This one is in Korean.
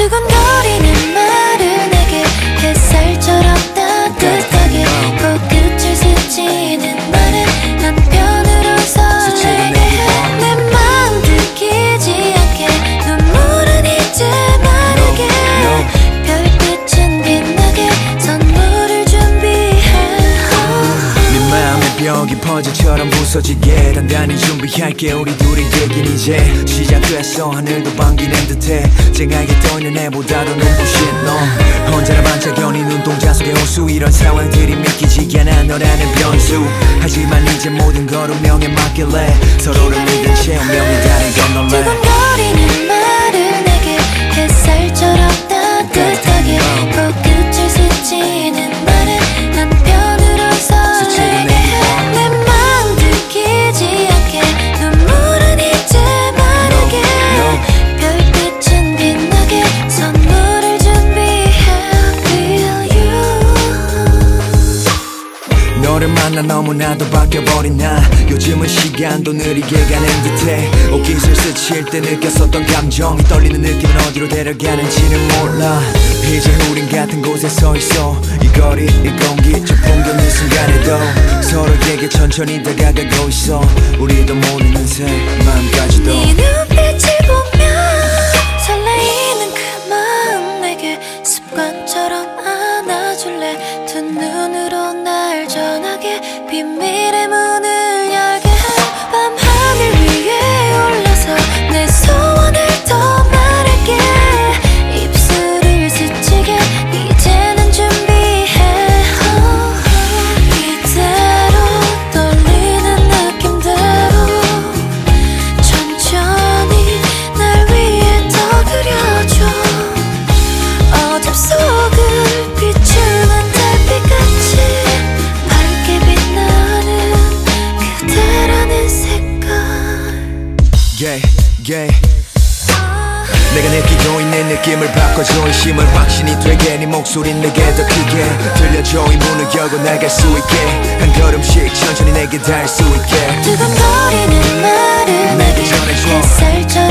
두근거리는 말은 내게 햇살처럼 따뜻 벽이 퍼즐처럼 부서지게. 단단히 준비할게 우리 둘이 되긴 이제 시작됐어. 하늘도 반기는 듯해. 쨍하게 떠있는 애보다도 눈부신 너. 혼자나 반짝여니 눈동자 속에 호수. 이런 상황들이 믿기지 않아. 너라는 변수. 하지만 이제 모든 걸 운명에 맡길래 서로를 믿은 채 운명이 다른 건 놀래 만나 너무나도 바뀌어버린 나. 요즘은 시간도 느리게 가는 듯해. 옷깃을 스칠 때 느꼈었던 감정이 떨리는 느낌은 어디로 데려가는지는 몰라. 이제 우린 같은 곳에 서 있어. 이 거리 이 공기 저 풍경 이 순간에도 서로에게 천천히 다가가고 있어. 우리도 모르는 새 마음까지도 전 yeah, yeah. 내가 느끼고 있는 느낌을 바꿔줘. 이 힘을 확신이 되게 네 목소리 내게 더 크게. 들려줘 이 문을 열고 나갈 수 있게. 한 걸음씩 천천히 내게 닿을 수 있게. 두근거리는 말을 내게 전해줘. 햇살처럼